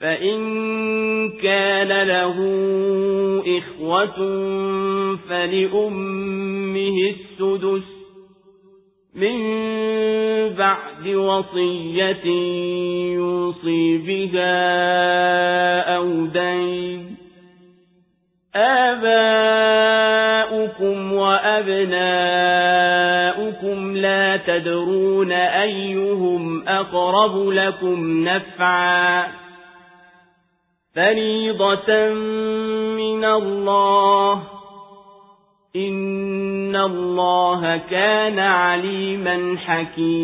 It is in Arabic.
فإن كان له إخوة فلأمه السدس من بعد وصية يوصي بها أو دين آباؤكم وأبناؤكم لا تدرون أيهم أقرب لكم نفعاً فريضة من الله إن الله كان عليما حكيما